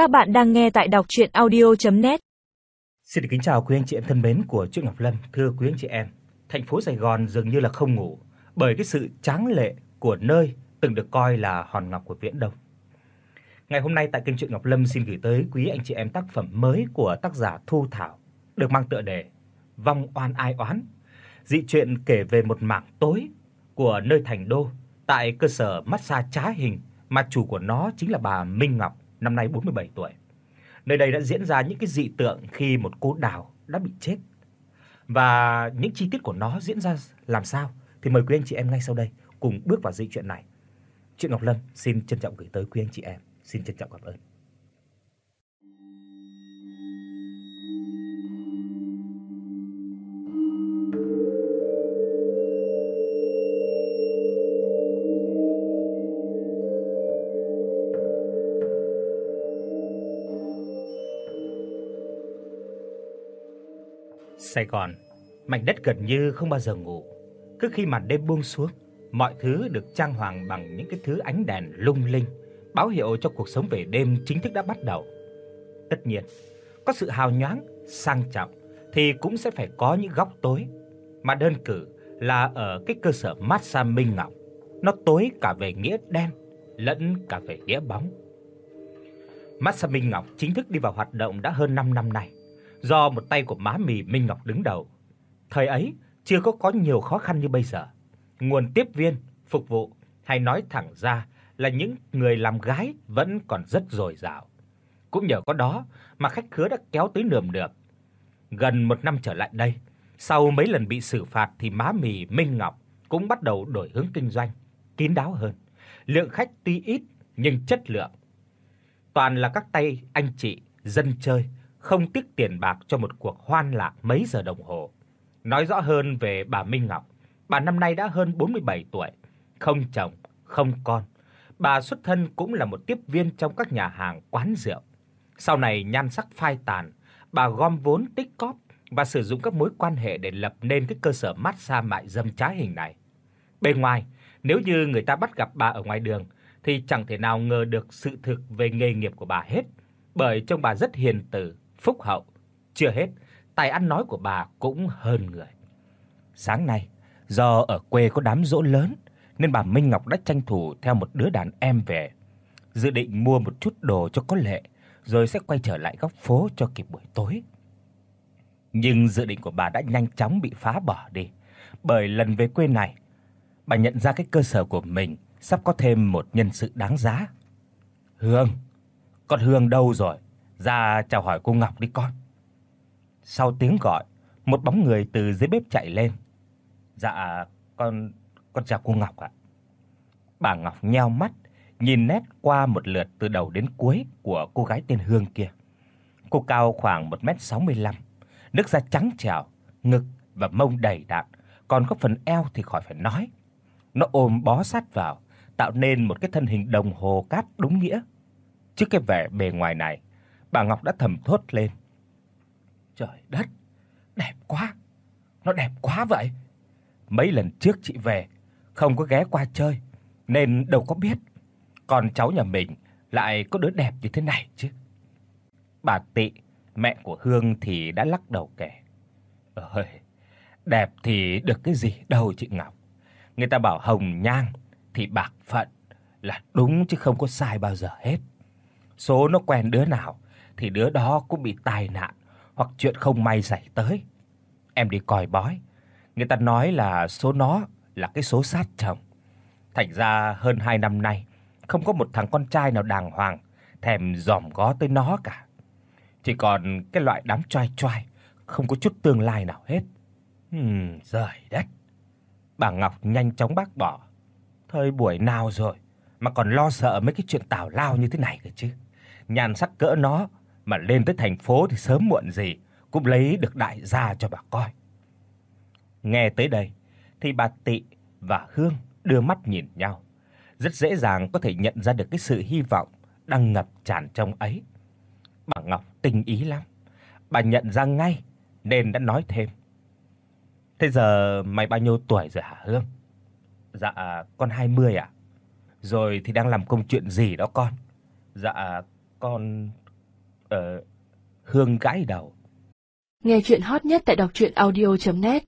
Các bạn đang nghe tại đọc audio net Xin kính chào quý anh chị em thân mến của Truyện Ngọc Lâm, thưa quý anh chị em. Thành phố Sài Gòn dường như là không ngủ bởi cái sự tráng lệ của nơi từng được coi là hòn ngọc của Viễn Đông. Ngày hôm nay tại kênh Truyện Ngọc Lâm xin gửi tới quý anh chị em tác phẩm mới của tác giả Thu Thảo, được mang tựa đề Vong oan ai oán. Dị truyện kể về một mảng tối của nơi thành đô tại cơ sở massage trá hình mà chủ của nó chính là bà Minh Ngọc, năm nay 47 tuổi. Nơi đây đã diễn ra những cái dị tượng khi một cô đào đã bị chết. Và những chi tiết của nó diễn ra làm sao thì mời quý anh chị em ngay sau đây cùng bước vào dị truyện này. chuyện Ngọc Lâm xin trân trọng gửi tới quý anh chị em. Xin trân trọng cảm ơn. Sài Gòn, mảnh đất gần như không bao giờ ngủ. Cứ khi màn đêm buông xuống, mọi thứ được trang hoàng bằng những cái thứ ánh đèn lung linh, báo hiệu cho cuộc sống về đêm chính thức đã bắt đầu. Tất nhiên, có sự hào nhoáng, sang trọng thì cũng sẽ phải có những góc tối, mà đơn cử là ở cái cơ sở massage Minh Ngọc, nó tối cả về nghĩa đen lẫn cả về nghĩa bóng. Massage Minh Ngọc chính thức đi vào hoạt động đã hơn 5 năm nay do một tay của má mì Minh Ngọc đứng đầu. Thời ấy chưa có có nhiều khó khăn như bây giờ. Nguồn tiếp viên, phục vụ hay nói thẳng ra là những người làm gái vẫn còn rất dồi dào. Cũng nhờ có đó mà khách khứa đã kéo tới nườm nượp. Gần một năm trở lại đây, sau mấy lần bị xử phạt thì má mì Minh Ngọc cũng bắt đầu đổi hướng kinh doanh, kín đáo hơn. Lượng khách tuy ít nhưng chất lượng. Toàn là các tay anh chị dân chơi không tiếc tiền bạc cho một cuộc hoan lạc mấy giờ đồng hồ. Nói rõ hơn về bà Minh Ngọc, bà năm nay đã hơn 47 tuổi, không chồng, không con. Bà xuất thân cũng là một tiếp viên trong các nhà hàng quán rượu. Sau này nhan sắc phai tàn, bà gom vốn tích cóp và sử dụng các mối quan hệ để lập nên cái cơ sở massage mại dâm trá hình này. Bên ngoài, nếu như người ta bắt gặp bà ở ngoài đường thì chẳng thể nào ngờ được sự thực về nghề nghiệp của bà hết, bởi trông bà rất hiền từ, phúc hậu. Chưa hết, tài ăn nói của bà cũng hơn người. Sáng nay, do ở quê có đám dỗ lớn nên bà Minh Ngọc đã tranh thủ theo một đứa đàn em về, dự định mua một chút đồ cho có lệ rồi sẽ quay trở lại góc phố cho kịp buổi tối. Nhưng dự định của bà đã nhanh chóng bị phá bỏ đi, bởi lần về quê này, bà nhận ra cái cơ sở của mình sắp có thêm một nhân sự đáng giá. Hương, con Hương đâu rồi? Ra chào hỏi cô Ngọc đi con. Sau tiếng gọi, một bóng người từ dưới bếp chạy lên. Dạ, con con chào cô Ngọc ạ. Bà Ngọc nheo mắt, nhìn nét qua một lượt từ đầu đến cuối của cô gái tên Hương kia. Cô cao khoảng 1m65, nước da trắng trẻo, ngực và mông đầy đặn, còn có phần eo thì khỏi phải nói. Nó ôm bó sát vào, tạo nên một cái thân hình đồng hồ cát đúng nghĩa. Trước cái vẻ bề ngoài này, bà Ngọc đã thầm thốt lên. Trời đất, đẹp quá. Nó đẹp quá vậy. Mấy lần trước chị về không có ghé qua chơi nên đâu có biết còn cháu nhà mình lại có đứa đẹp như thế này chứ. Bà Tị, mẹ của Hương thì đã lắc đầu kể. Ơi, đẹp thì được cái gì đâu chị Ngọc. Người ta bảo hồng nhang thì bạc phận là đúng chứ không có sai bao giờ hết. Số nó quen đứa nào thì đứa đó cũng bị tai nạn hoặc chuyện không may xảy tới. Em đi coi bói, người ta nói là số nó là cái số sát chồng. Thành ra hơn 2 năm nay không có một thằng con trai nào đàng hoàng thèm dòm ngó tới nó cả. Chỉ còn cái loại đám trai trai, không có chút tương lai nào hết. Ừm, giời đất. Bà Ngọc nhanh chóng bác bỏ. Thời buổi nào rồi mà còn lo sợ mấy cái chuyện tào lao như thế này cơ chứ. Nhan sắc cỡ nó mà lên tới thành phố thì sớm muộn gì cũng lấy được đại gia cho bà coi. Nghe tới đây thì bà Tị và Hương đưa mắt nhìn nhau, rất dễ dàng có thể nhận ra được cái sự hy vọng đang ngập tràn trong ấy. Bà Ngọc tinh ý lắm, bà nhận ra ngay nên đã nói thêm. Thế giờ mày bao nhiêu tuổi rồi hả Hương? Dạ con 20 ạ. Rồi thì đang làm công chuyện gì đó con? Dạ con Ờ Hương gãi đầu. Nghe chuyện hot nhất tại đọc audio net